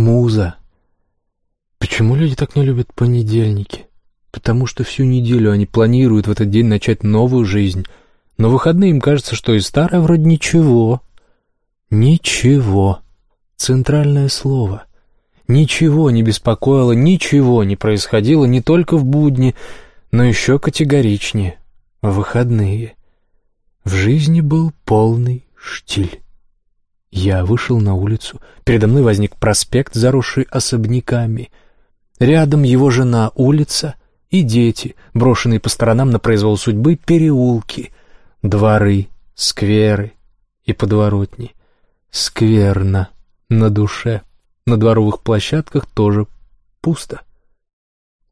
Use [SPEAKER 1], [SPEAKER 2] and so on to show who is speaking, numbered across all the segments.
[SPEAKER 1] Муза. Почему люди так не любят понедельники? Потому что всю неделю они планируют в этот день начать новую жизнь. Но выходные им кажется, что и старое вроде ничего. Ничего. Центральное слово. Ничего не беспокоило, ничего не происходило не только в будни, но еще категоричнее — в выходные. В жизни был полный штиль. Я вышел на улицу. Передо мной возник проспект, заросший особняками. Рядом его жена, улица и дети, брошенные по сторонам на произвол судьбы, переулки, дворы, скверы и подворотни. Скверно на душе. На дворовых площадках тоже пусто.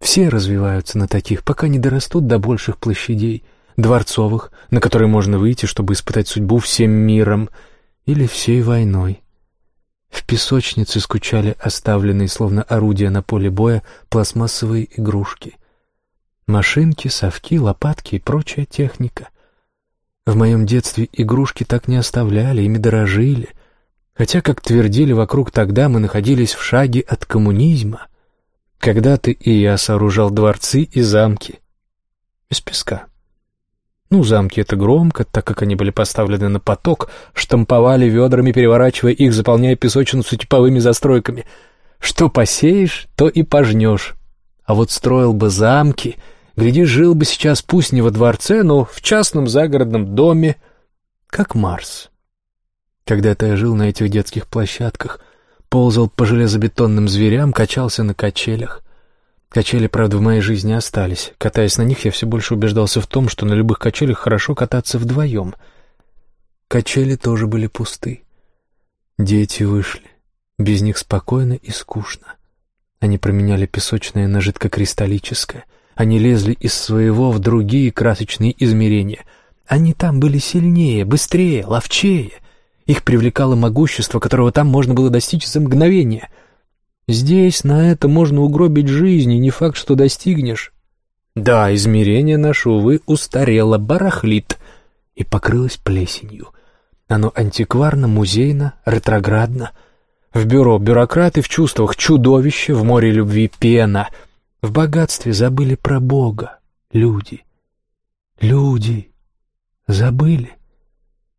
[SPEAKER 1] Все развиваются на таких, пока не дорастут до больших площадей, дворцовых, на которые можно выйти, чтобы испытать судьбу всем миром или всей войной. В песочнице скучали оставленные, словно орудия на поле боя, пластмассовые игрушки. Машинки, совки, лопатки и прочая техника. В моем детстве игрушки так не оставляли, ими дорожили. Хотя, как твердили вокруг тогда, мы находились в шаге от коммунизма. Когда-то и я сооружал дворцы и замки. Из песка. Ну, замки — это громко, так как они были поставлены на поток, штамповали ведрами, переворачивая их, заполняя песочницу типовыми застройками. Что посеешь, то и пожнешь. А вот строил бы замки, гляди, жил бы сейчас пусть не во дворце, но в частном загородном доме, как Марс. Когда-то я жил на этих детских площадках, ползал по железобетонным зверям, качался на качелях. Качели, правда, в моей жизни остались. Катаясь на них, я все больше убеждался в том, что на любых качелях хорошо кататься вдвоем. Качели тоже были пусты. Дети вышли. Без них спокойно и скучно. Они променяли песочное на жидкокристаллическое. Они лезли из своего в другие красочные измерения. Они там были сильнее, быстрее, ловчее. Их привлекало могущество, которого там можно было достичь за мгновение — Здесь на это можно угробить жизнь, и не факт, что достигнешь. Да, измерение наше, увы, устарело, барахлит и покрылось плесенью. Оно антикварно, музейно, ретроградно. В бюро бюрократы в чувствах чудовище, в море любви пена. В богатстве забыли про Бога, люди. Люди забыли,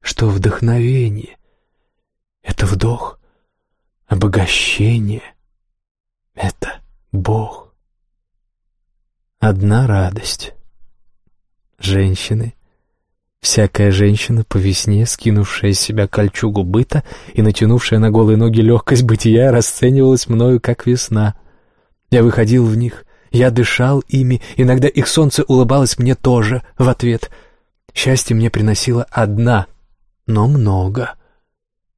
[SPEAKER 1] что вдохновение — это вдох, обогащение — это Бог. Одна радость. Женщины. Всякая женщина по весне, скинувшая с себя кольчугу быта и натянувшая на голые ноги легкость бытия, расценивалась мною как весна. Я выходил в них, я дышал ими, иногда их солнце улыбалось мне тоже в ответ. Счастье мне приносило одна, но много.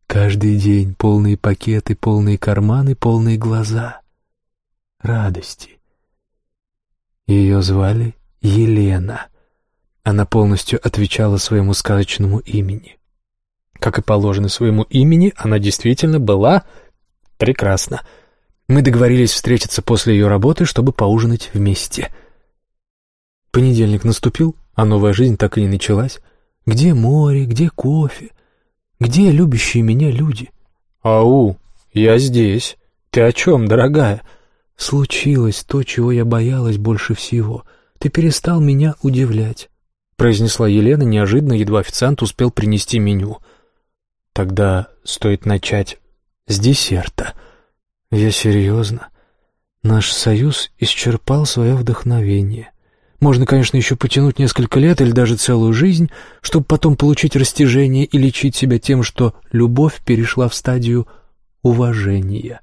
[SPEAKER 1] Каждый день полные пакеты, полные карманы, полные глаза радости. Ее звали Елена. Она полностью отвечала своему сказочному имени. Как и положено своему имени, она действительно была прекрасна. Мы договорились встретиться после ее работы, чтобы поужинать вместе. Понедельник наступил, а новая жизнь так и не началась. Где море, где кофе? Где любящие меня люди? «Ау, я здесь. Ты о чем, дорогая?» «Случилось то, чего я боялась больше всего. Ты перестал меня удивлять», — произнесла Елена неожиданно, едва официант успел принести меню. «Тогда стоит начать с десерта». «Я серьезно. Наш союз исчерпал свое вдохновение. Можно, конечно, еще потянуть несколько лет или даже целую жизнь, чтобы потом получить растяжение и лечить себя тем, что любовь перешла в стадию уважения».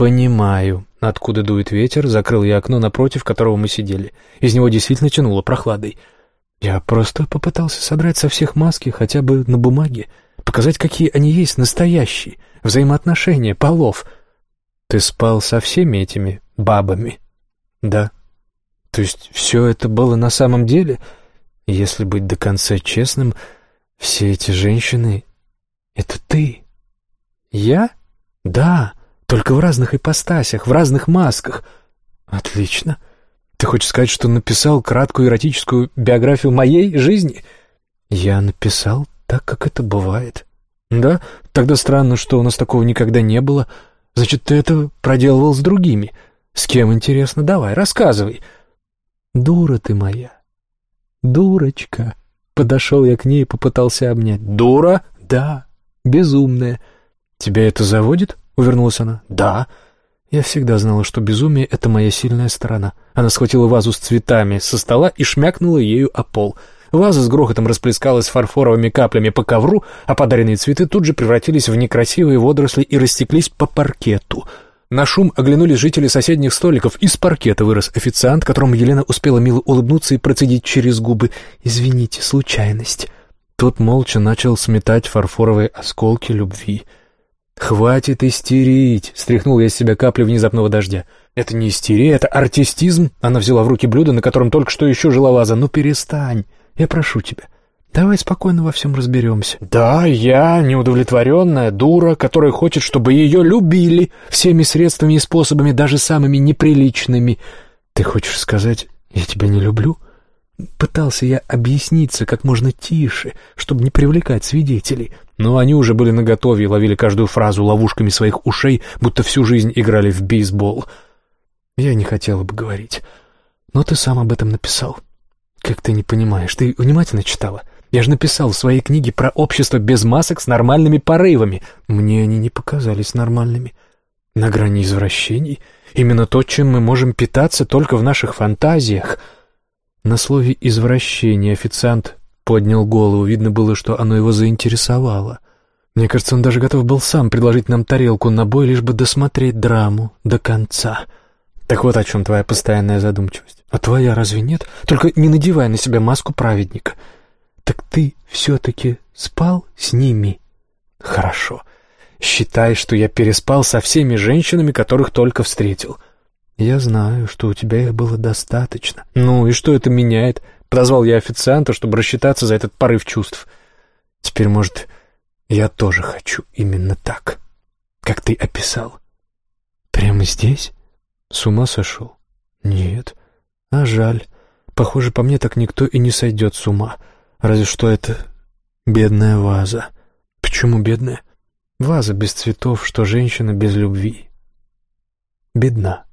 [SPEAKER 1] «Понимаю», откуда дует ветер, закрыл я окно напротив, которого мы сидели. Из него действительно тянуло прохладой. Я просто попытался содрать со всех маски хотя бы на бумаге, показать, какие они есть настоящие, взаимоотношения, полов. Ты спал со всеми этими бабами? Да. То есть все это было на самом деле? Если быть до конца честным, все эти женщины — это ты. Я? Да. Только в разных ипостасях, в разных масках. Отлично. Ты хочешь сказать, что написал краткую эротическую биографию моей жизни? Я написал так, как это бывает. Да? Тогда странно, что у нас такого никогда не было. Значит, ты это проделывал с другими. С кем, интересно? Давай, рассказывай. Дура ты моя. Дурочка. Подошел я к ней и попытался обнять. Дура? Да. Безумная. Тебя это заводит? Увернулась она. Да. Я всегда знала, что безумие — это моя сильная сторона. Она схватила вазу с цветами со стола и шмякнула ею о пол — Ваза с грохотом расплескалась фарфоровыми каплями по ковру, а подаренные цветы тут же превратились в некрасивые водоросли и растеклись по паркету. На шум оглянулись жители соседних столиков. Из паркета вырос официант, которому Елена успела мило улыбнуться и процедить через губы «Извините, случайность». Тот молча начал сметать фарфоровые осколки любви. «Хватит истерить!» — стряхнул я с себя капли внезапного дождя. «Это не истерия, это артистизм!» Она взяла в руки блюдо, на котором только что еще жила ваза. «Ну перестань!» Я прошу тебя, давай спокойно во всем разберемся». «Да, я неудовлетворенная дура, которая хочет, чтобы ее любили всеми средствами и способами, даже самыми неприличными. Ты хочешь сказать, я тебя не люблю?» Пытался я объясниться как можно тише, чтобы не привлекать свидетелей. Но они уже были наготове и ловили каждую фразу ловушками своих ушей, будто всю жизнь играли в бейсбол. Я не хотела бы говорить, но ты сам об этом написал. «Как ты не понимаешь? Ты внимательно читала? Я же написал в своей книге про общество без масок с нормальными порывами. Мне они не показались нормальными. На грани извращений. Именно то, чем мы можем питаться только в наших фантазиях». На слове «извращение» официант поднял голову. Видно было, что оно его заинтересовало. Мне кажется, он даже готов был сам предложить нам тарелку на бой, лишь бы досмотреть драму до конца. Так вот о чем твоя постоянная задумчивость. А твоя разве нет? Только не надевай на себя маску праведника. Так ты все-таки спал с ними? Хорошо. Считай, что я переспал со всеми женщинами, которых только встретил. Я знаю, что у тебя их было достаточно. Ну и что это меняет? Прозвал я официанта, чтобы рассчитаться за этот порыв чувств. Теперь, может, я тоже хочу именно так, как ты описал. Прямо здесь? С ума сошел? Нет. А жаль. Похоже, по мне так никто и не сойдет с ума. Разве что это бедная ваза. Почему бедная? Ваза без цветов, что женщина без любви. Бедна.